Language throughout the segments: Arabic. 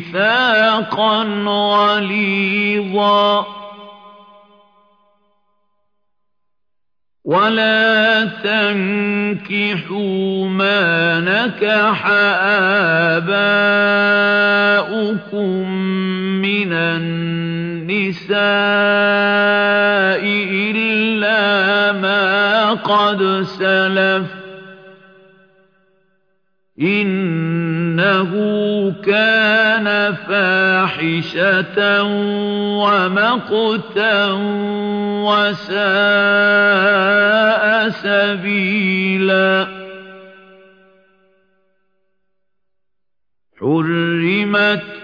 مِّيثَاقًا غَلِيظًا. وَلَا تَنكِحُوا مَا نَكَحَ آبَاؤُكُم مِّنَ النِّسَاءِ إِلَّا مَا قَدْ سَلَفَ ۚ. إِنَّهُ كَانَ فَاحِشَةً وَمَقْتًا وَسَاءَ سَبِيلًا. حُرِّمَتْ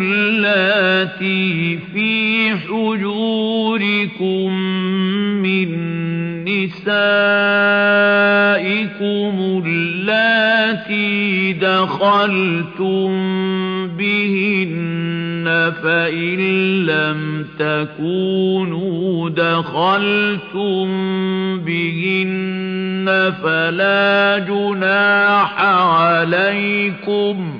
اللَّاتِي فِي حُجُورِكُم مِّن نِّسَائِكُمُ اللَّاتِي دَخَلْتُم بِهِنَّ فَإِن لَّمْ تَكُونُوا دَخَلْتُم بِهِنَّ فَلَا جُنَاحَ عَلَيْكُمْ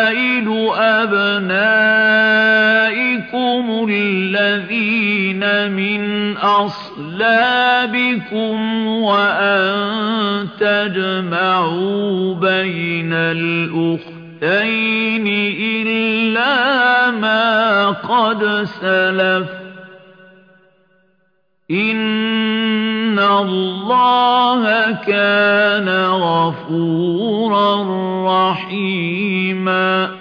أَصْلَابِكُمْ وَأَن تَجْمَعُوا بَيْنَ الْأُخْتَيْنِ إِلَّا مَا قَدْ سَلَفَ ۚ إِنَّ اللَّهَ كَانَ غَفُورًا رَّحِيمًا